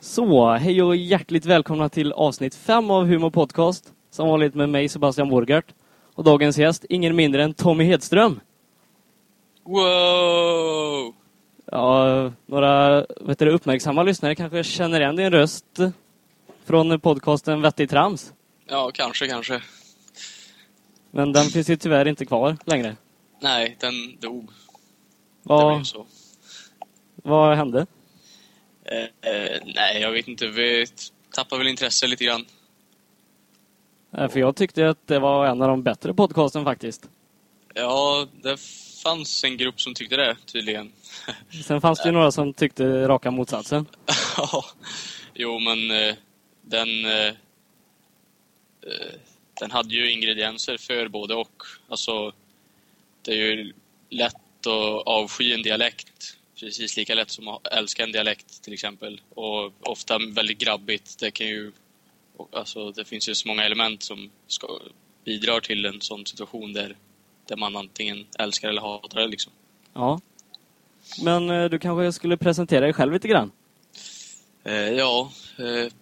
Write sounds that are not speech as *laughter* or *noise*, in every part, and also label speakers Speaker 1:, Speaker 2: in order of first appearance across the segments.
Speaker 1: Så, hej och hjärtligt välkomna till avsnitt 5 av Humor Podcast. Som vanligt med mig Sebastian Borgart. Och dagens gäst, ingen mindre än Tommy Hedström.
Speaker 2: Wow!
Speaker 1: Ja, några vet du, uppmärksamma lyssnare kanske känner igen din röst från podcasten Vettig Trams.
Speaker 2: Ja, kanske, kanske.
Speaker 1: Men den finns ju tyvärr inte kvar längre.
Speaker 2: Nej, den dog. Det
Speaker 1: Vad,
Speaker 2: blev så.
Speaker 1: vad hände?
Speaker 2: Eh, eh, nej, jag vet inte. Vi tappar väl intresse lite grann.
Speaker 1: Eh, För jag tyckte att det var en av de bättre podcasten faktiskt.
Speaker 2: Ja, det fanns en grupp som tyckte det, tydligen. *laughs*
Speaker 1: Sen fanns det ju några som tyckte raka motsatsen. *laughs*
Speaker 2: Ja, jo, men eh, den... Den hade ju ingredienser för både och. Alltså, det är ju lätt att avsky en dialekt. Precis lika lätt som att älska en dialekt till exempel. Och ofta väldigt grabbigt. Det kan ju... Alltså, det finns ju så många element som ska, bidrar till en sån situation där, där man antingen älskar eller hatar det liksom.
Speaker 1: Ja. Men eh, du kanske skulle presentera dig själv lite grann?
Speaker 2: Eh, ja, eh,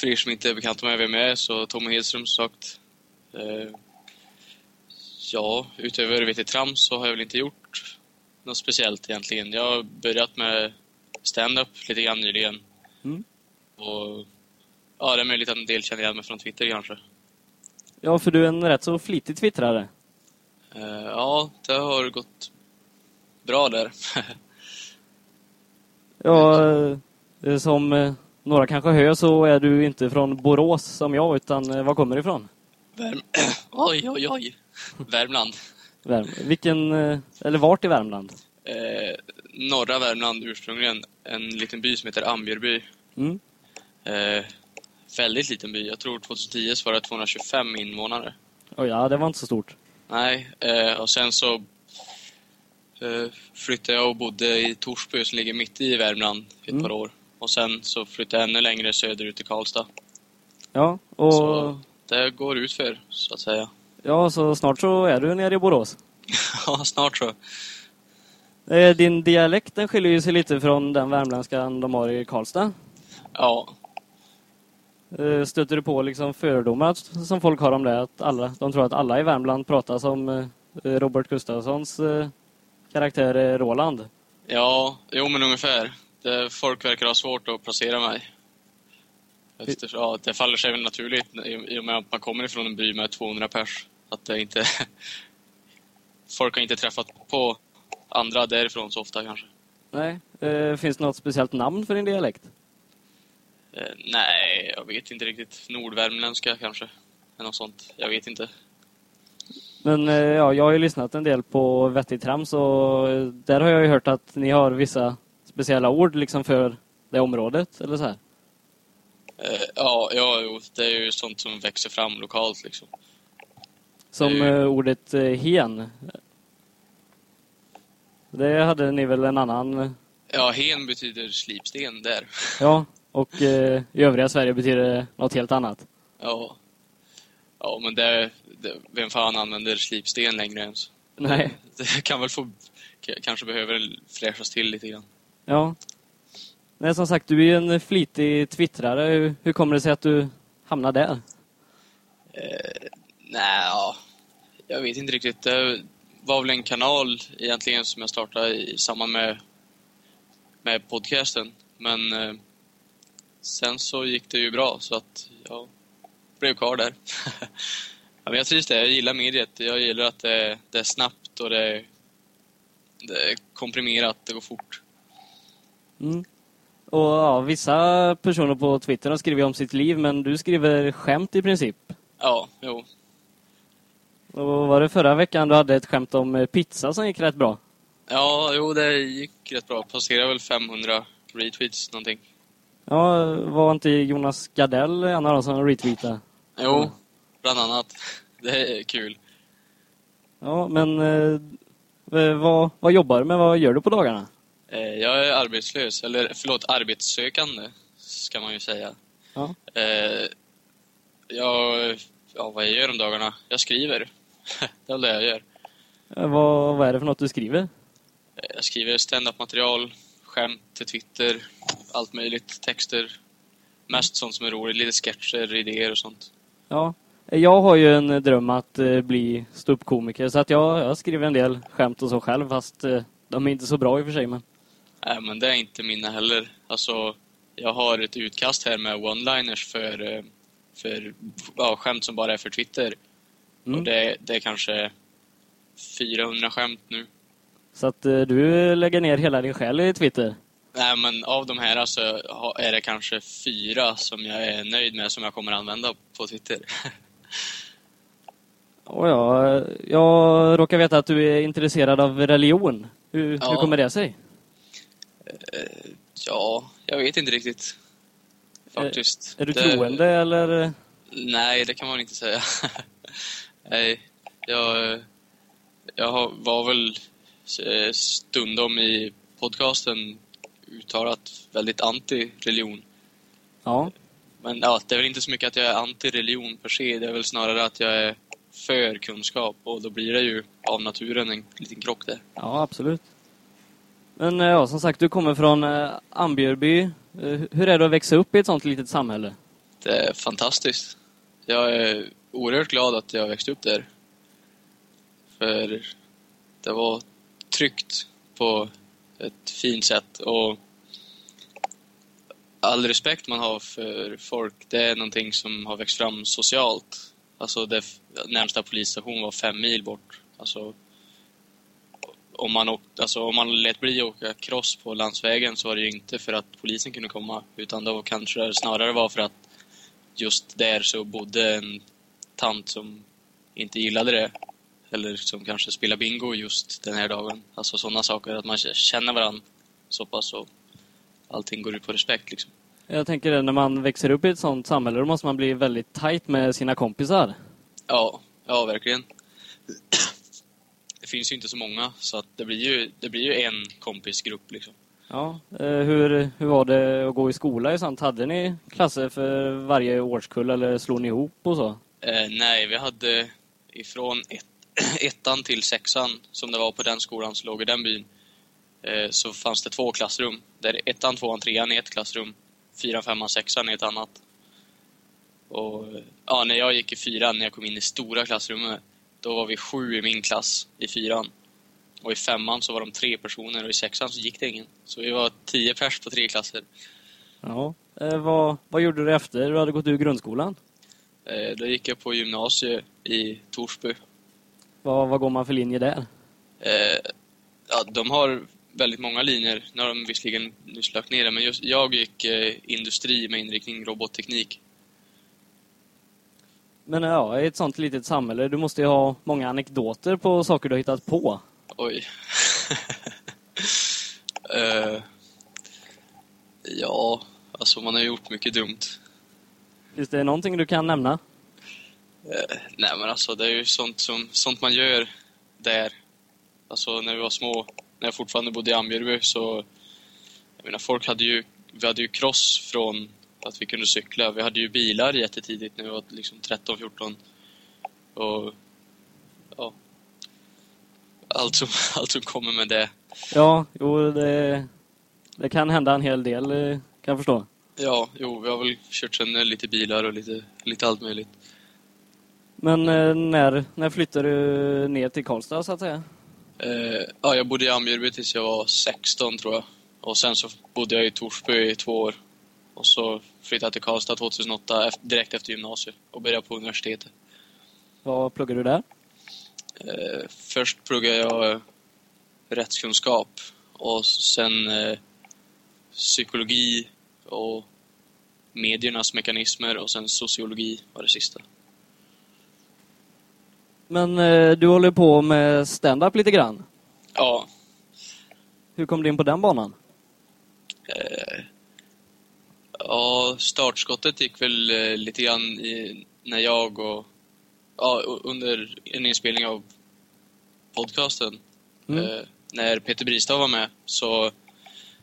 Speaker 2: för er som inte är bekanta med vem jag är så Tommy Hedström som sagt. Eh, ja, utöver VT Trams så har jag väl inte gjort något speciellt egentligen. Jag har börjat med stand-up lite grann nyligen.
Speaker 1: Mm.
Speaker 2: Och ja, det är möjligt att en del känner igen mig från Twitter kanske.
Speaker 1: Ja, för du är en rätt så flitig twittrare.
Speaker 2: Eh, ja, det har gått bra där. *laughs*
Speaker 1: Ja, eh, som eh, några kanske hör så är du inte från Borås som jag, utan var kommer du ifrån?
Speaker 2: Värm *clears throat* oj, oj, oj. Värmland.
Speaker 1: Värm Vilken, eh, eller vart i Värmland?
Speaker 2: Eh, norra Värmland ursprungligen. En liten by som heter Ambjörby.
Speaker 1: Mm.
Speaker 2: Eh, väldigt liten by. Jag tror 2010 så var det 225 invånare.
Speaker 1: Oh, ja, det var inte så stort.
Speaker 2: Nej, eh, och sen så eh, flyttade jag och bodde i Torsby som ligger mitt i Värmland ett
Speaker 1: Mm.
Speaker 2: par år. Och sen så flyttade jag ännu längre söderut till Karlstad.
Speaker 1: Ja, och
Speaker 2: Så det går ut för så att säga.
Speaker 1: Ja, så snart så är du nere i Borås. *laughs*
Speaker 2: ja, snart så.
Speaker 1: Din dialekt den skiljer sig lite från den värmländska de har i Karlstad.
Speaker 2: Ja,
Speaker 1: Eh, Stöter du på liksom fördomar som folk har om det? Att alla, de tror att alla i Värmland pratar som eh, Robert Gustafssons eh, karaktär Roland.
Speaker 2: ja, jo men ungefär. Det, folk verkar ha svårt att placera mig. Efter, ja, det faller sig väl naturligt i, i och med att man kommer ifrån en by med 200 pers. Att det inte... *laughs* folk har inte träffat på andra därifrån så ofta kanske.
Speaker 1: Nej. Eh, Finns det något speciellt namn för din dialekt?
Speaker 2: Eh, nej, jag vet inte riktigt. Nordvärmländska kanske. Eller något sånt. Jag vet inte.
Speaker 1: Men eh, ja, jag har ju lyssnat en del på Vettig Trams och eh, där har jag ju hört att ni har vissa speciella ord liksom för det området, eller så här.
Speaker 2: Eh, ja, ja, det är ju sånt som växer fram lokalt liksom.
Speaker 1: Som eh, ordet eh, hen. Det hade ni väl en annan... eh,
Speaker 2: Ja, hen betyder slipsten där.
Speaker 1: Ja, och eh, i övriga Sverige betyder det något helt annat.
Speaker 2: Ja. Ja, men det, det, vem fan använder slipsten längre ens?
Speaker 1: Nej. *laughs*
Speaker 2: Det kan väl få, kanske behöver fläschas till lite grann.
Speaker 1: Ja. Nej, som sagt, du är en flitig twittrare. Hur, hur kommer det sig att du hamnade där?
Speaker 2: Nej, ja. Jag vet inte riktigt. Det var väl en kanal egentligen som jag startade i samband med, med podcasten. Men eh, sen så gick det ju bra så att jag blev kvar där. *laughs* ja, men jag trivs där. Jag gillar mediet. Jag gillar att det, det är snabbt och det, är- det är komprimerat. Det går fort.
Speaker 1: Mm. Och ja, vissa personer på Twitter har skrivit om sitt liv, men du skriver skämt i princip.
Speaker 2: Ja, jo.
Speaker 1: Och var det förra veckan du hade ett skämt om eh, pizza som gick rätt bra?
Speaker 2: Ja, jo, det gick rätt bra. Passerade väl 500 retweets någonting.
Speaker 1: Ja, var inte Jonas Gardell en av de som retweetade?
Speaker 2: Jo, bland annat. *laughs* Det är kul.
Speaker 1: Ja, men eh, vad, vad jobbar du med? Vad gör du på dagarna?
Speaker 2: Eh, Jag är arbetslös, eller förlåt, arbetssökande ska man ju säga.
Speaker 1: Ja.
Speaker 2: Eh, Jag, ja, vad jag gör om dagarna? Jag skriver. *laughs* det är det jag gör.
Speaker 1: Eh, Vad, vad är det för något du skriver?
Speaker 2: Eh, Jag skriver stand-up material, skämt till Twitter, allt möjligt, texter. Mest sånt som är roligt, lite sketcher, idéer och sånt.
Speaker 1: Ja. Jag har ju en dröm att eh, bli ståuppkomiker så att jag, jag skriver en del skämt och så själv fast eh, de är inte så bra i och för sig. Men...
Speaker 2: Nej, men det är inte mina heller. Alltså, jag har ett utkast här med one-liners för, eh, för ja, skämt som bara är för Twitter.
Speaker 1: Mm.
Speaker 2: Och det, det är kanske 400 skämt nu.
Speaker 1: Så att eh, du lägger ner hela din själ i Twitter?
Speaker 2: Nej, men av de här så ha- är det kanske fyra som jag är nöjd med som jag kommer använda på Twitter. *laughs*
Speaker 1: Och ja, jag råkar veta att du är intresserad av religion. Hur, hur
Speaker 2: Ja.
Speaker 1: kommer det sig?
Speaker 2: ja, jag vet inte riktigt. Faktiskt.
Speaker 1: Är du
Speaker 2: Det-
Speaker 1: troende eller?
Speaker 2: Nej, det kan man inte säga. *laughs* Nej, jag, jag var väl eh, stundom i podcasten uttalat väldigt anti-religion.
Speaker 1: Ja.
Speaker 2: Men ja, det är väl inte så mycket att jag är anti-religion per se. Det är väl snarare att jag är för kunskap och då blir det ju av naturen en liten krock där.
Speaker 1: Ja, absolut. Men eh, ja, som sagt, du kommer från eh, Ambjörby. Hur är det att växa upp i ett sånt litet samhälle?
Speaker 2: Det är fantastiskt. Jag är oerhört glad att jag växte upp där. För det var tryggt på ett fint sätt och all respekt man har för folk, det är någonting som har växt fram socialt. Alltså det närmsta polisstation var fem mil bort. Alltså, om man, åkt, alltså om man lät bli att åka cross på landsvägen så var det ju inte för att polisen kunde komma utan då kanske det snarare var för att just där så bodde en tant som inte gillade det. Eller som kanske spelade bingo just den här dagen. Alltså sådana saker, att man känner varandra så pass och allting går ut på respekt liksom.
Speaker 1: Jag tänker det, när man växer upp i ett sånt samhälle, då måste man bli väldigt tajt med sina kompisar.
Speaker 2: Ja, ja verkligen. Det finns ju inte så många, så att det blir ju, det blir ju en kompisgrupp liksom.
Speaker 1: Ja. Eh, Hur, hur var det att gå i skola i sånt? Hade ni klasser för varje årskull eller slog ni ihop och så?
Speaker 2: Eh, nej, vi hade ifrån ett, *clears throat* ettan till sexan, som det var på den skolan som låg i den byn, eh, så fanns det två klassrum. Där ettan, tvåan, trean i ett klassrum, fyran, femman, sexan i ett annat. Och ja, när jag gick i fyran, när jag kom in i stora klassrummet, då var vi sju i min klass i fyran. Och i femman så var de tre personer och i sexan så gick det ingen. Så vi var tio pers på tre klasser.
Speaker 1: Ja. Eh, Vad, vad gjorde du efter du hade gått ur grundskolan?
Speaker 2: Eh, då gick jag på gymnasiet i Torsby.
Speaker 1: Vad, vad går man för linje där?
Speaker 2: Eh, ja, de har väldigt många linjer. Nu har de visserligen nyss lagt ner det, men just, jag gick eh, industri med inriktning robotteknik.
Speaker 1: Men ja, i ett sånt litet samhälle, du måste ju ha många anekdoter på saker du har hittat på.
Speaker 2: Oj. *laughs* eh, ja, alltså man har gjort mycket dumt.
Speaker 1: Finns det någonting du kan nämna?
Speaker 2: Eh, nej men alltså det är ju sånt, som, sånt man gör där. Alltså när vi var små, när jag fortfarande bodde i Ambjörby så... Jag menar folk hade ju, vi hade ju cross från att vi kunde cykla. Vi hade ju bilar jättetidigt när vi var liksom 13-14. Och... Ja. Allt som, *laughs* allt som kommer med det.
Speaker 1: Ja, jo, det, det kan hända en hel del, eh, kan jag förstå.
Speaker 2: Ja, jo, vi har väl kört sönder lite bilar och lite, lite allt möjligt.
Speaker 1: Men eh, när, när flyttade du ner till Karlstad, så att säga?
Speaker 2: Eh, ja, jag bodde i Ambjörby tills jag var 16 tror jag. Och sen så bodde jag i Torsby i två år. Och så flyttade jag till Karlstad 2008 eft- direkt efter gymnasiet och började på universitetet.
Speaker 1: Vad pluggade du där?
Speaker 2: Eh, först pluggade jag eh, rättskunskap och sen eh, psykologi och mediernas mekanismer och sen sociologi var det sista.
Speaker 1: Men eh, du håller på med stand-up lite grann.
Speaker 2: Ja,
Speaker 1: Hur kom du in på den banan?
Speaker 2: Eh, ja, startskottet gick väl eh, lite grann i, när jag och... Ja, under en inspelning av podcasten.
Speaker 1: Mm.
Speaker 2: När Peter Bristav var med så...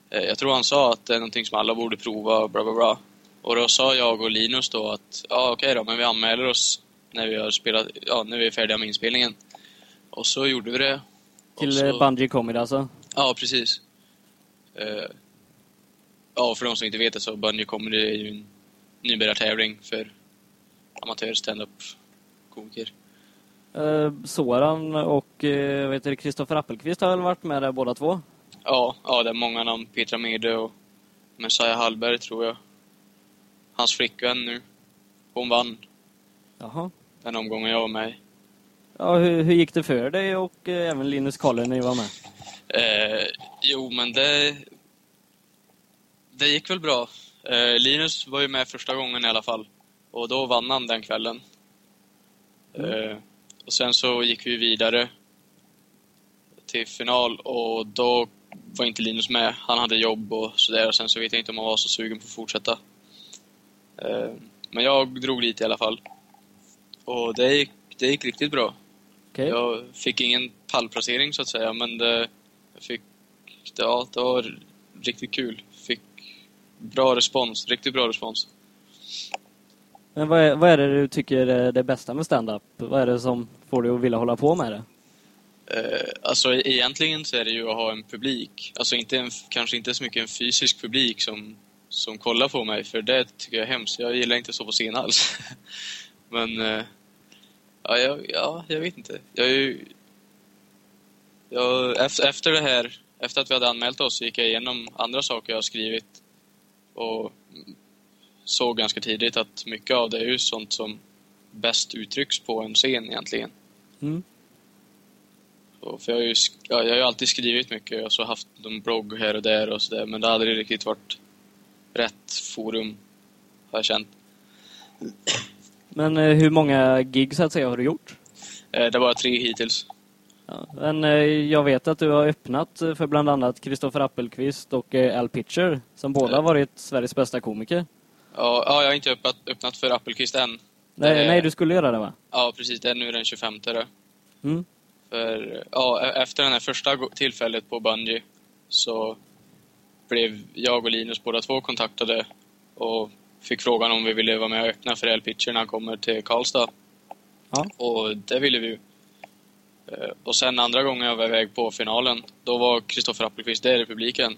Speaker 2: Jag tror han sa att det är någonting som alla borde prova och bla bla bla. Och då sa jag och Linus då att ja okej då, men vi anmäler oss när vi har spelat, ja när vi är färdiga med inspelningen. Och så gjorde vi det.
Speaker 1: Till
Speaker 2: så,
Speaker 1: så... Bungee Comedy alltså?
Speaker 2: Ja, precis. Eh, ja, för de som inte vet det så Bungy Comedy är ju en nybörjartävling för amatör stand-up komiker.
Speaker 1: Eh, Soran och eh, du, Kristoffer Appelqvist har väl varit med där båda två?
Speaker 2: Ja, ja, det är många namn. Petra Mede och Messiah Hallberg tror jag. Hans flickvän nu. Hon vann
Speaker 1: Jaha.
Speaker 2: den omgången jag var med.
Speaker 1: Ja, hur, hur gick det för dig och eh, även Linus Kalle när ni var med?
Speaker 2: Eh, jo, men det... Det gick väl bra. Eh, Linus var ju med första gången i alla fall. Och då vann han den kvällen. Eh, och sen så gick vi vidare till final och då var inte Linus med. Han hade jobb och sådär. Sen så vet jag inte om han var så sugen på att fortsätta. Eh, men jag drog dit i alla fall. Och det gick, det gick riktigt bra.
Speaker 1: Okej.
Speaker 2: Jag fick ingen pallplacering så att säga, men det, jag fick, ja, det var riktigt kul. Fick bra respons, riktigt bra respons.
Speaker 1: Men vad är, vad är det du tycker är det bästa med stand-up? Vad är det som får dig att vilja hålla på med det?
Speaker 2: Eh, alltså egentligen så är det ju att ha en publik. Alltså inte en, kanske inte så mycket en fysisk publik som, som kollar på mig, för det tycker jag är hemskt. Jag gillar inte så på scen alls. *laughs* men, eh, ja, jag, ja, jag vet inte. Jag är ju... Jag, efter, efter det här, efter att vi hade anmält oss, gick jag igenom andra saker jag har skrivit och såg ganska tidigt att mycket av det är ju sånt som bäst uttrycks på en scen egentligen.
Speaker 1: Mm.
Speaker 2: För jag, har ju, jag har ju alltid skrivit mycket och så haft en blogg här och där och sådär men det hade aldrig riktigt varit rätt forum har jag känt.
Speaker 1: Men eh, hur många gig så att säga har du gjort?
Speaker 2: Eh, det var tre hittills.
Speaker 1: Ja, men eh, jag vet att du har öppnat för bland annat Kristoffer Appelqvist och Al Pitcher som båda har varit Sveriges bästa komiker.
Speaker 2: Ja, ja, jag har inte öppnat, öppnat för Appelqvist än.
Speaker 1: Nej,
Speaker 2: är-
Speaker 1: nej, du skulle göra det va?
Speaker 2: Ja, precis. Det är nu den 25. Då.
Speaker 1: Mm.
Speaker 2: För, ja, e- efter det här första tillfället på Bungy så blev jag och Linus båda två kontaktade och fick frågan om vi ville vara med och öppna för L-pitcher när han kommer till Karlstad.
Speaker 1: Ja.
Speaker 2: Och det ville vi ju. Eh, Och sen andra gången jag var iväg på finalen, då var Kristoffer Appelqvist där i publiken.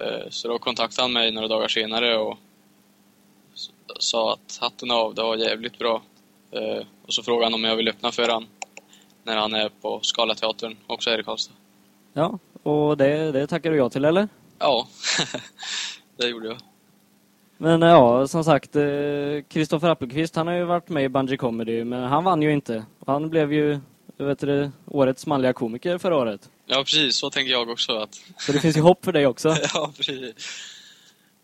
Speaker 2: Eh, Så då kontaktade han mig några dagar senare och sa att hatten av, det var jävligt bra. Eh, Och så frågade han om jag vill öppna för han när han är på Scalateatern, också här i Karlstad.
Speaker 1: Ja, och det, det tackar du ja till eller?
Speaker 2: Ja, *laughs* det gjorde jag.
Speaker 1: Men eh, ja, som sagt, eh, Kristoffer Appelqvist han har ju varit med i Bungy Comedy, men han vann ju inte. Han blev ju, vet du, årets manliga komiker förra året.
Speaker 2: Ja, precis. Så tänker jag också. att
Speaker 1: Så det finns ju hopp för dig också. *laughs*
Speaker 2: Ja, precis.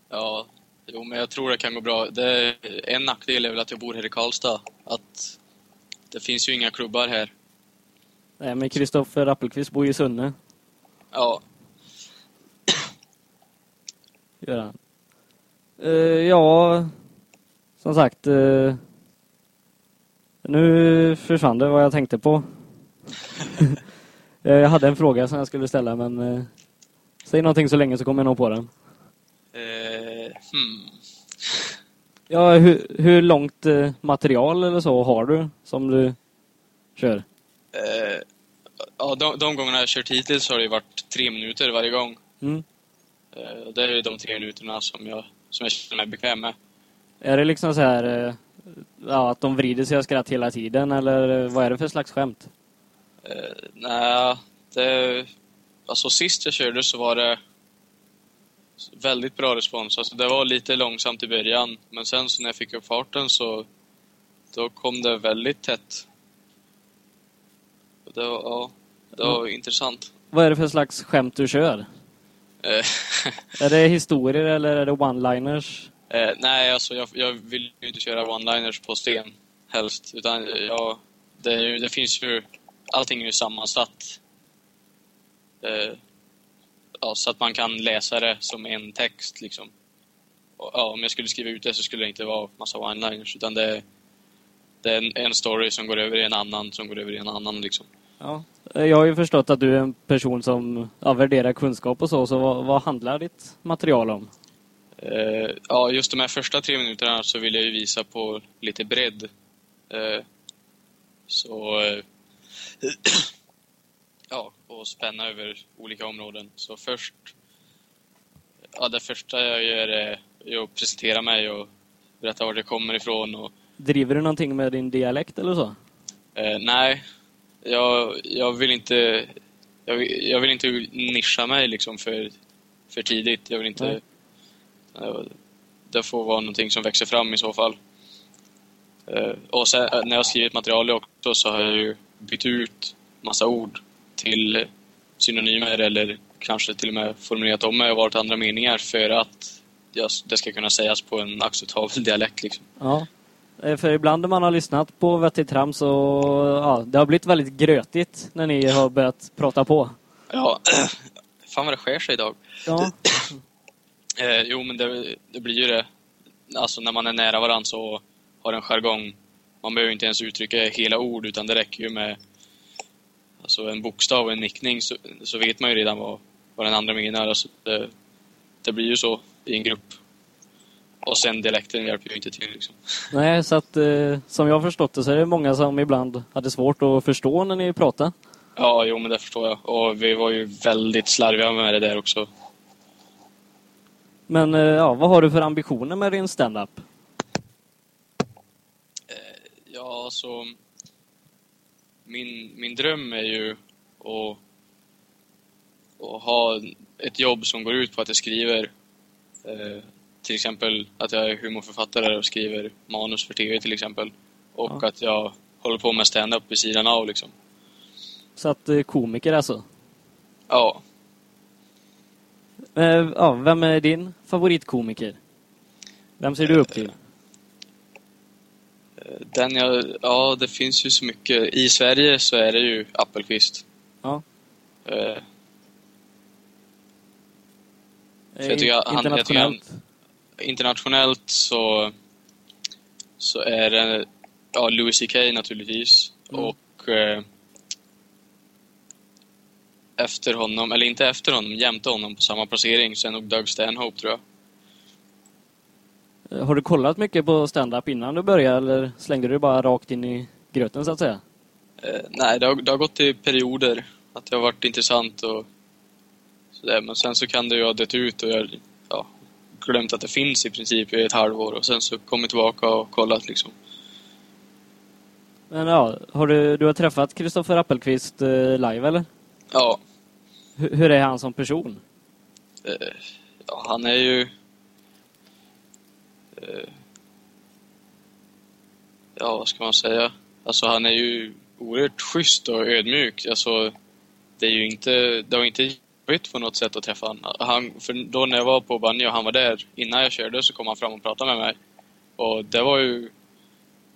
Speaker 2: Ja, jo, men jag tror det kan gå bra. Det, en nackdel är väl att jag bor här i Karlstad. Att det finns ju inga klubbar här.
Speaker 1: Nej, men Kristoffer Appelqvist bor ju i Sunne,
Speaker 2: Ja,
Speaker 1: gör han. Eh, ja, som sagt. eh, nu försvann det vad jag tänkte på. *laughs* Eh, jag hade en fråga som jag skulle ställa, men eh, säg någonting så länge så kommer jag nog på den.
Speaker 2: hmm.
Speaker 1: Ja, hur, hur långt material eller så har du som du kör?
Speaker 2: Ja, de, de gångerna jag kört hittills har det varit tre minuter varje gång.
Speaker 1: Mm.
Speaker 2: Eh, det är ju de tre minuterna som jag, som jag känner mig bekväm med.
Speaker 1: Är det liksom så här eh, ja, att de vrider sig och skratt hela tiden eller eh, vad är det för slags skämt?
Speaker 2: Eh, nej, det... Alltså sist jag körde så var det väldigt bra respons. Alltså det var lite långsamt i början, men sen så när jag fick upp farten så då kom det väldigt tätt. Det var, ja, det var intressant.
Speaker 1: Vad är det för slags skämt du kör?
Speaker 2: Eh, *laughs*
Speaker 1: Är det historier eller är det one-liners?
Speaker 2: eh, nej, alltså jag, jag vill ju inte köra one-liners på sten helst, utan jag, det, det finns ju, allting är ju sammansatt. Eh, ja, så att man kan läsa det som en text liksom. Och, ja, om jag skulle skriva ut det så skulle det inte vara massa one-liners, utan det, det är en, en story som går över i en annan, som går över i en annan liksom.
Speaker 1: Ja. Eh, Jag har ju förstått att du är en person som ja, värderar kunskap och så, så vad, vad handlar ditt material om?
Speaker 2: Eh, ja, just de här första tre minuterna så vill jag ju visa på lite bredd. Eh, så... Eh, *clears throat* ja, och spänna över olika områden. Så först ja, det första jag gör är att presentera mig och berätta var jag kommer ifrån. Och,
Speaker 1: Driver du någonting med din dialekt eller så?
Speaker 2: eh, nej, jag, jag vill inte jag, vill- jag vill inte nischa mig liksom för, för tidigt. Jag vill inte...
Speaker 1: Nej.
Speaker 2: Det får vara någonting som växer fram i så fall. Eh, Och sen, eh, när jag skrivit material också så har jag ju bytt ut massa ord till synonymer eller kanske till och med formulerat om mig och valt andra meningar för att det ska kunna sägas på en acceptabel *laughs* dialekt. Liksom.
Speaker 1: Ja. Eh, För ibland när man har lyssnat på Vettigt Trams så ja, det har blivit väldigt grötigt när ni har börjat prata på.
Speaker 2: Ja, *clears throat* fan vad det skär sig idag.
Speaker 1: Ja, *clears throat*
Speaker 2: Eh, jo, men det, det blir ju det. Alltså när man är nära varandra så har en jargong. Man behöver inte ens uttrycka hela ord utan det räcker ju med alltså en bokstav och en nickning så, så vet man ju redan vad, vad den andra menar. Alltså det, det blir ju så i en grupp. Och sen dialekten hjälper ju inte till liksom.
Speaker 1: nej, så att eh, som jag har förstått det så är det många som ibland hade svårt att förstå när ni pratade.
Speaker 2: Ja, jo men det förstår jag. Och vi var ju väldigt slarviga med det där också.
Speaker 1: Men eh, ja, vad har du för ambitioner med din stand-up?
Speaker 2: Ja, så min, min dröm är ju att, att ha ett jobb som går ut på att jag skriver eh, till exempel att jag är humorförfattare och skriver manus för TV till exempel. Och
Speaker 1: Ja.
Speaker 2: att jag håller på med stand-up vid sidan av liksom.
Speaker 1: Så att eh, komiker alltså.
Speaker 2: Ja,
Speaker 1: Eh, ja, vem är din favoritkomiker? Vem ser du upp till?
Speaker 2: eh, den jag, ja det finns ju så mycket. I Sverige så är det ju Appelqvist.
Speaker 1: Ja.
Speaker 2: För jag tycker han- jag tycker han-
Speaker 1: Internationellt?
Speaker 2: så, så är det ja, Louis CK naturligtvis.
Speaker 1: Mm.
Speaker 2: Och eh, efter honom, eller inte efter honom, jämte honom på samma placering så är nog Doug Stanhope tror jag.
Speaker 1: Eh, Har du kollat mycket på stand-up innan du började eller slängde du bara rakt in i gröten så att säga?
Speaker 2: Eh, nej, det har, det har gått i perioder. Att det har varit intressant och sådär. Men sen så kan det ju ha dött ut och jag ja, glömt att det finns i princip i ett halvår. Och sen så kommit tillbaka och kollat liksom.
Speaker 1: Men ja, har du, du har träffat Kristoffer Appelqvist eh, live eller?
Speaker 2: Ja,
Speaker 1: Hur, hur är han som person?
Speaker 2: Eh, ja, han är ju... Eh, ja, vad ska man säga? Alltså han är ju oerhört schysst och ödmjuk. Alltså, det är ju inte... Det var inte jobbigt på något sätt att träffa honom. Han, för då när jag var på banjo och han var där, innan jag körde så kom han fram och pratade med mig. Och det var ju...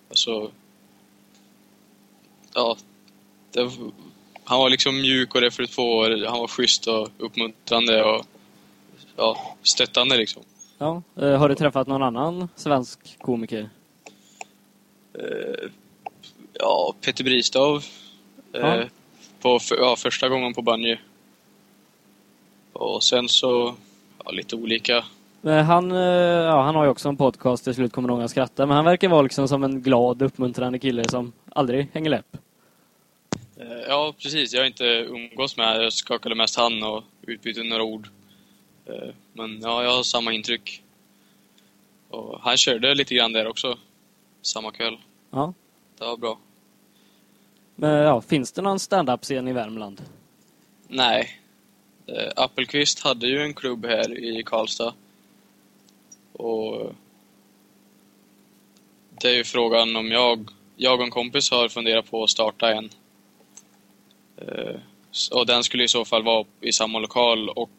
Speaker 2: Alltså... Ja. Det, han var liksom mjuk och det för två år. Han var schysst och uppmuntrande och ja, stöttande liksom.
Speaker 1: Ja, eh, har du träffat någon annan svensk komiker?
Speaker 2: Eh, ja, Peter Bristav. Eh,
Speaker 1: Ja.
Speaker 2: på, ja, första gången på banjo. Och sen så, ja, lite olika.
Speaker 1: Men han, eh, ja, han har ju också en podcast, till slut kommer någon att skratta, men han verkar vara liksom som en glad, uppmuntrande kille som aldrig hänger läpp.
Speaker 2: Eh, ja, precis. Jag har inte umgås med Jag skakade mest hand och utbytte några ord. Eh, men ja, jag har samma intryck. Och han körde lite grann där också. Samma kväll.
Speaker 1: Ja.
Speaker 2: Det var bra.
Speaker 1: Men ja, finns det någon stand-up-scen i Värmland?
Speaker 2: Nej. Eh, Appelqvist hade ju en klubb här i Karlstad. Och det är ju frågan om jag, jag och en kompis har funderat på att starta en. Eh, och den skulle i så fall vara i samma lokal och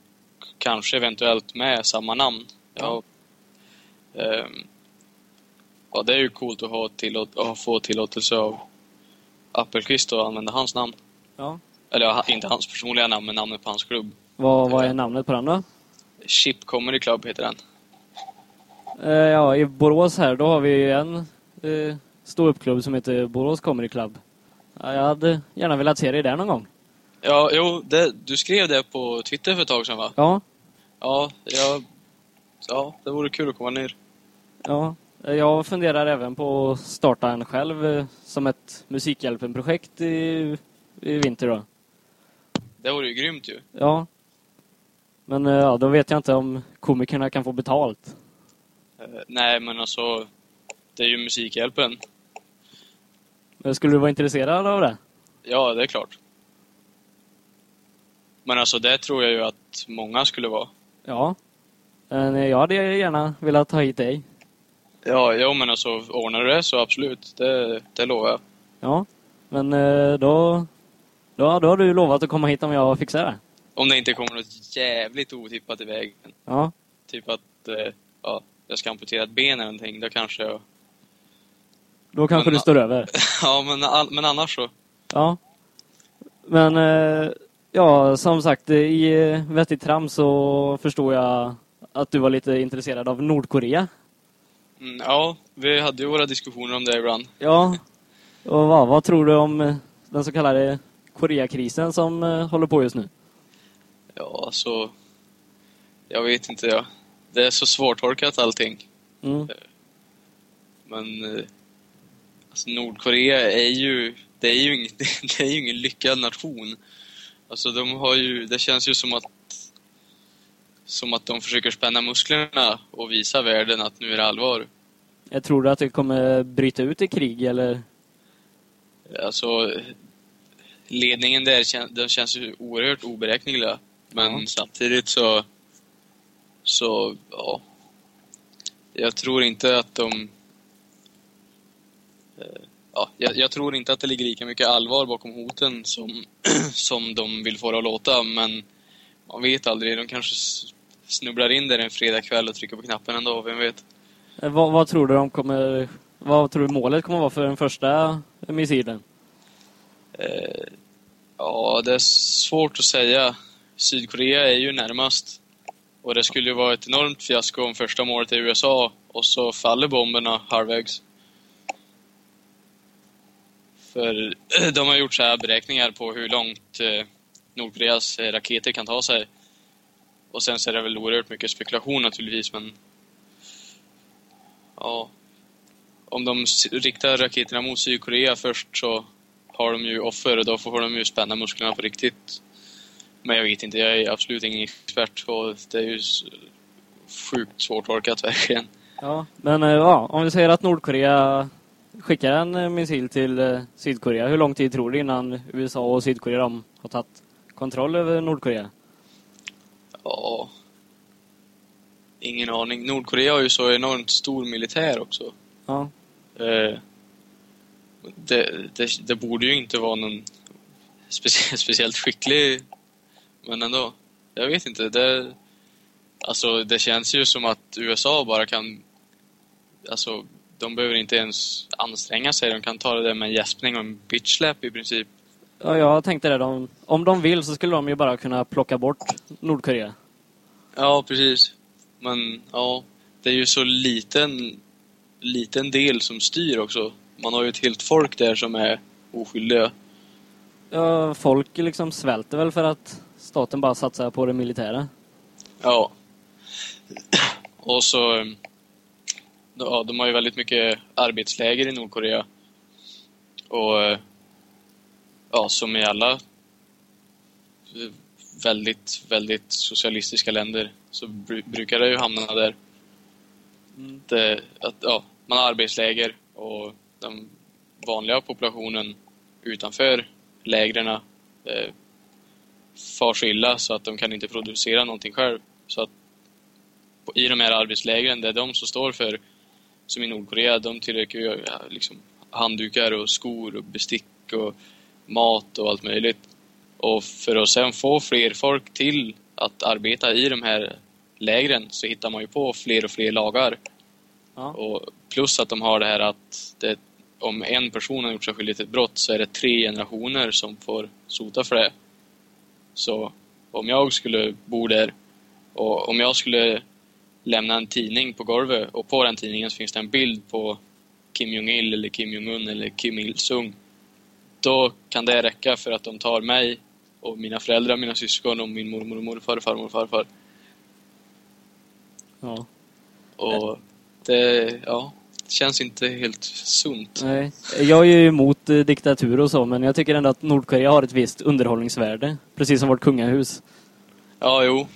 Speaker 2: kanske eventuellt med samma namn. Ja. Ehm, ja, det är ju coolt att, ha tillåt, att få tillåtelse av Appelqvist att använda hans namn.
Speaker 1: Ja.
Speaker 2: Eller inte hans personliga namn, men namnet på hans klubb.
Speaker 1: Vad, vad är namnet på den då?
Speaker 2: Chip Comedy Club heter den.
Speaker 1: Eh, ja, i Borås här, då har vi en eh, ståuppklubb som heter Borås Comedy Club. Ja, jag hade gärna velat se dig där någon gång.
Speaker 2: Ja, jo, det, du skrev det på Twitter för ett tag sedan va?
Speaker 1: Ja,
Speaker 2: Ja, jag, ja det vore kul att komma ner.
Speaker 1: ja. Jag funderar även på att starta en själv eh, som ett Musikhjälpen-projekt i, i vinter då.
Speaker 2: Det vore ju grymt ju.
Speaker 1: Ja. Men eh, ja, då vet jag inte om komikerna kan få betalt.
Speaker 2: Eh, nej, men alltså, det är ju Musikhjälpen.
Speaker 1: Men Skulle du vara intresserad av det?
Speaker 2: Ja, det är klart. Men alltså, det tror jag ju att många skulle vara.
Speaker 1: Ja. Men eh, jag hade gärna velat ha hit dig.
Speaker 2: Ja, jo, men alltså, ordnar du det så absolut. Det, det lovar jag.
Speaker 1: Ja. Men då, då, då har du lovat att komma hit om jag fixar det.
Speaker 2: Om det inte kommer något jävligt otippat i vägen.
Speaker 1: Ja.
Speaker 2: Typ att, eh, ja, jag ska amputera ett ben eller någonting. Då kanske jag...
Speaker 1: Då kanske
Speaker 2: Men-
Speaker 1: du står över. *laughs*
Speaker 2: Ja, men, all, men annars så.
Speaker 1: Ja. Men eh, ja, som sagt, i eh, Vettigt Tram så förstår jag att du var lite intresserad av Nordkorea.
Speaker 2: Mm, ja, vi hade ju våra diskussioner om det ibland.
Speaker 1: Ja. Och vad, vad tror du om eh, den så kallade Koreakrisen som eh, håller på just nu?
Speaker 2: Ja, alltså... Jag vet inte, ja. Det är så svårtolkat allting.
Speaker 1: Mm.
Speaker 2: Men... Eh, alltså Nordkorea är ju... Det är ju, ing, *laughs* det är ju ingen lyckad nation. Alltså de har ju... Det känns ju som att... Som att de försöker spänna musklerna och visa världen att nu är det allvar.
Speaker 1: Jag tror du att det kommer bryta ut i krig eller?
Speaker 2: Alltså... Ledningen där den känns ju oerhört oberäkneliga. Men
Speaker 1: Ja.
Speaker 2: samtidigt så... Så, ja. Jag tror inte att de... eh, Ja, jag, jag tror inte att det ligger lika mycket allvar bakom hoten som, *clears throat* som de vill få det att låta, men man vet aldrig. De kanske snubblar in där en fredagkväll och trycker på knappen ändå, vem vet?
Speaker 1: Eh, Vad, vad tror du de kommer... Vad tror du målet kommer vara för den första missilen?
Speaker 2: Eh, ja, det är svårt att säga. Sydkorea är ju närmast. Och det skulle ju vara ett enormt fiasko om första målet är USA och så faller bomberna halvvägs. För eh, de har gjort så här beräkningar på hur långt eh, Nordkoreas eh, raketer kan ta sig. Och sen så är det väl oerhört mycket spekulation naturligtvis, men... Ja. Om de riktar raketerna mot Sydkorea först så har de ju offer och då får de ju spänna musklerna på riktigt. Men jag vet inte, jag är absolut ingen expert och det är ju sjukt svårtolkat verkligen.
Speaker 1: Ja. Men eh, ja, om vi säger att Nordkorea skickar en eh, missil till eh, Sydkorea. Hur lång tid tror du innan USA och Sydkorea de har tagit kontroll över Nordkorea?
Speaker 2: Ja. Ingen aning. Nordkorea har ju så enormt stor militär också.
Speaker 1: Ja.
Speaker 2: Eh, det, det, det borde ju inte vara någon specie, *laughs* speciellt skicklig, men ändå. Jag vet inte. Det, alltså, det känns ju som att USA bara kan... Alltså, de behöver inte ens anstränga sig. De kan ta det där med en gäspning och en bitchlap i princip.
Speaker 1: Ja, jag tänkte det. De, om de vill så skulle de ju bara kunna plocka bort Nordkorea.
Speaker 2: Ja, precis. Men ja, det är ju så liten, liten del som styr också. Man har ju ett helt folk där som är oskyldiga.
Speaker 1: Ja, folk liksom svälter väl för att staten bara satsar på det militära.
Speaker 2: Ja. Och så... eh, Ja, de har ju väldigt mycket arbetsläger i Nordkorea. Och... eh, Ja, som i alla eh, väldigt, väldigt socialistiska länder så bru- brukar det ju hamna där. Det, att, ja, man har arbetsläger och den vanliga populationen utanför lägren eh, far så illa så att de kan inte producera någonting själv. Så att på- i de här arbetslägren, det är de som står för, som i Nordkorea, de tillverkar ju ja, liksom handdukar och skor och bestick och mat och allt möjligt. Och för att sen få fler folk till att arbeta i de här lägren så hittar man ju på fler och fler lagar.
Speaker 1: Ja.
Speaker 2: Och plus att de har det här att det, om en person har gjort sig skyldig till ett brott så är det tre generationer som får sota för det. Så om jag skulle bo där och om jag skulle lämna en tidning på golvet och på den tidningen så finns det en bild på Kim Jong-Il eller Kim Jong-Un eller Kim Il-Sung. Då kan det räcka för att de tar mig och mina föräldrar, mina syskon och min mormor och morfar och farmor och farfar.
Speaker 1: Ja.
Speaker 2: Och det, ja, känns inte helt sunt.
Speaker 1: Nej. Jag är ju emot eh, diktatur och så, men jag tycker ändå att Nordkorea har ett visst underhållningsvärde. Precis som vårt kungahus.
Speaker 2: Ja, jo.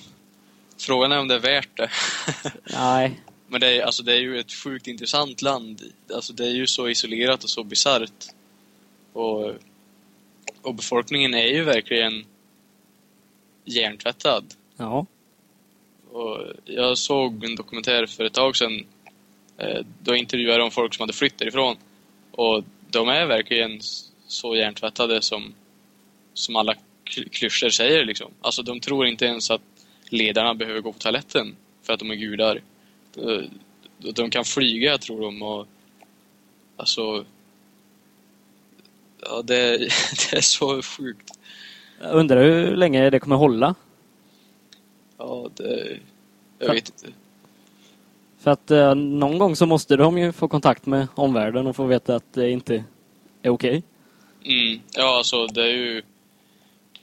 Speaker 2: Frågan är om det är värt det. *laughs*
Speaker 1: Nej.
Speaker 2: Men det är, alltså, det är ju ett sjukt intressant land. Alltså, det är ju så isolerat och så bisarrt. Och, och befolkningen är ju verkligen hjärntvättad.
Speaker 1: Ja.
Speaker 2: Och jag såg en dokumentär för ett tag sedan. Eh, då intervjuade de folk som hade flytt därifrån. Och de är verkligen så hjärntvättade som, som alla kly- klyschor säger. Liksom. Alltså de tror inte ens att ledarna behöver gå på toaletten för att de är gudar. De, de kan flyga, tror de. Och, alltså... Ja, det, *laughs* det är så sjukt.
Speaker 1: Jag undrar hur länge det kommer hålla.
Speaker 2: Ja, det... Jag vet inte.
Speaker 1: För att eh, någon gång så måste de ju få kontakt med omvärlden och få veta att det inte är okej.
Speaker 2: Mm. Ja, alltså det är ju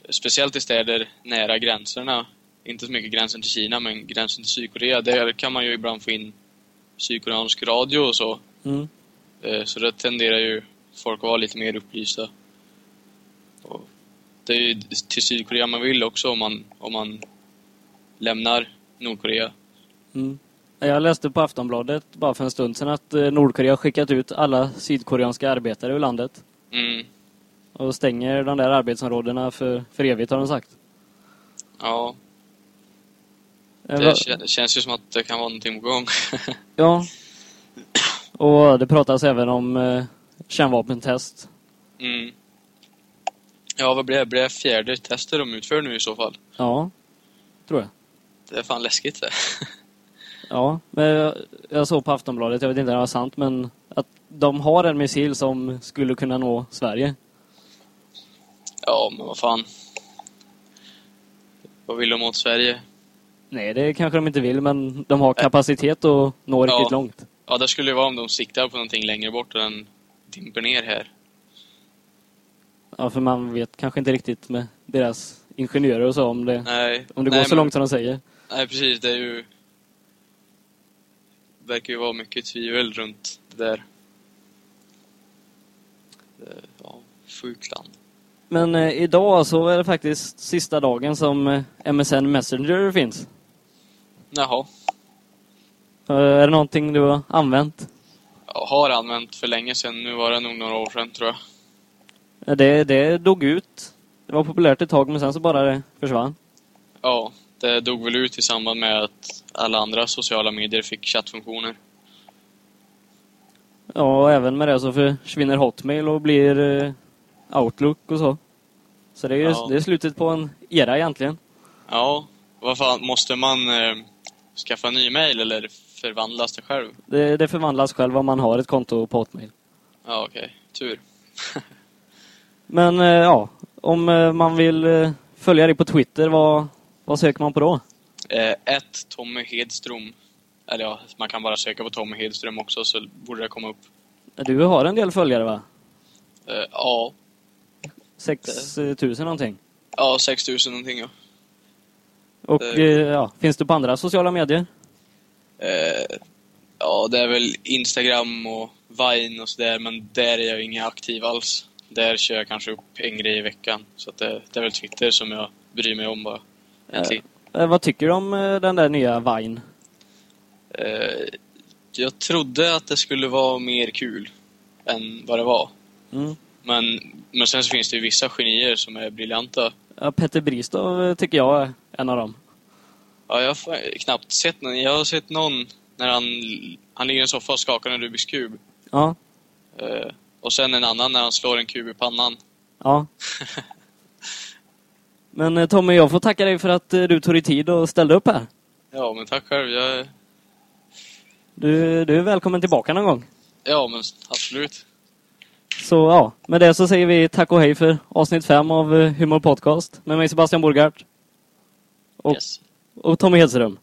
Speaker 2: speciellt i städer nära gränserna. Inte så mycket gränsen till Kina, men gränsen till Sydkorea. Där kan man ju ibland få in sydkoreansk radio och så.
Speaker 1: Mm.
Speaker 2: Eh, Så det tenderar ju folk att vara lite mer upplysta. Och det är ju till Sydkorea man vill också om man, om man lämnar Nordkorea.
Speaker 1: Mm. Jag läste på Aftonbladet bara för en stund sedan att eh, Nordkorea har skickat ut alla sydkoreanska arbetare ur landet.
Speaker 2: Mm.
Speaker 1: Och stänger de där arbetsområdena för, för evigt har de sagt.
Speaker 2: Ja,
Speaker 1: Eh,
Speaker 2: det
Speaker 1: va-
Speaker 2: kä- känns ju som att det kan vara någonting på gång. *laughs*
Speaker 1: Ja. Och det pratas även om eh, kärnvapentest.
Speaker 2: Mm. Ja, vad blir det? Blir det fjärde testet de utför nu i så fall?
Speaker 1: Ja, tror jag.
Speaker 2: Det är fan läskigt det. *laughs*
Speaker 1: Ja, men jag, såg på Aftonbladet, jag vet inte om det var sant, men att de har en missil som skulle kunna nå Sverige.
Speaker 2: Ja, men vad fan. Vad vill de åt Sverige?
Speaker 1: Nej, det kanske de inte vill, men de har kapacitet att nå
Speaker 2: Ja.
Speaker 1: riktigt långt.
Speaker 2: Ja, det skulle ju vara om de siktar på någonting längre bort och den dimper ner här.
Speaker 1: Ja, för man vet kanske inte riktigt med deras ingenjörer och så om det,
Speaker 2: Nej.
Speaker 1: om det
Speaker 2: nej,
Speaker 1: går så
Speaker 2: men-
Speaker 1: långt som de säger.
Speaker 2: Nej, precis. Det är ju... verkar ju vara mycket tvivel runt det där. Det, ja, sjukt land.
Speaker 1: Men eh, idag så är det faktiskt sista dagen som eh, MSN Messenger finns.
Speaker 2: Jaha.
Speaker 1: Eh, är det någonting du har använt?
Speaker 2: Jag har använt för länge sedan. Nu var det nog några år sedan, tror jag.
Speaker 1: Eh, Det, det dog ut. Det var populärt ett tag, men sen så bara det försvann.
Speaker 2: Ja, det dog väl ut i samband med att alla andra sociala medier fick chattfunktioner.
Speaker 1: Ja, och även med det så försvinner Hotmail och blir eh, Outlook och så. Så det är,
Speaker 2: Ja.
Speaker 1: det är slutet på en era egentligen.
Speaker 2: Ja, vad fan, måste man eh, skaffa en ny mail eller förvandlas det själv?
Speaker 1: Det, det förvandlas själv om man har ett konto på Hotmail.
Speaker 2: Ja, okej. Tur. *laughs*
Speaker 1: Men eh, ja, om eh, man vill eh, följa dig på Twitter, vad, vad söker man på då?
Speaker 2: Eh, ett Tommy Hedström. Eller ja, man kan bara söka på Tommy Hedström också så borde det komma upp.
Speaker 1: Du har en del följare va?
Speaker 2: Eh, ja,
Speaker 1: 6000 någonting.
Speaker 2: ja 6000 någonting ja.
Speaker 1: Och
Speaker 2: Det-
Speaker 1: eh, ja, finns du på andra sociala medier?
Speaker 2: Eh, ja, det är väl Instagram och Vine och sådär, men där är jag ingen aktiv alls. Där kör jag kanske upp en grej i veckan. Så det, det är väl Twitter som jag bryr mig om bara. Egentligen.
Speaker 1: Eh, vad tycker du om eh, den där nya Vine?
Speaker 2: Eh, jag trodde att det skulle vara mer kul än vad det var.
Speaker 1: Mm.
Speaker 2: Men, men sen så finns det ju vissa genier som är briljanta.
Speaker 1: Ja, Petter Bristow eh, tycker jag är en av dem.
Speaker 2: Ja, jag har knappt sett någon. Jag har sett någon när han, han ligger i en soffa och skakar en Rubiks kub.
Speaker 1: Ja,
Speaker 2: Eh, och sen en annan när han slår en kub i pannan.
Speaker 1: ja. *laughs* Men eh, Tommy, jag får tacka dig för att eh, du tog dig tid och ställde upp här.
Speaker 2: Ja, men tack själv. Jag,
Speaker 1: Du, du är välkommen tillbaka någon gång.
Speaker 2: ja, men absolut.
Speaker 1: Så ja, med det så säger vi tack och hej för avsnitt fem av eh, Humor Podcast med mig Sebastian Borgart Och-
Speaker 2: Yes.
Speaker 1: och Tommy Hedström.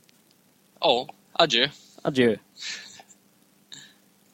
Speaker 2: Ja, adjö.
Speaker 1: Adjö.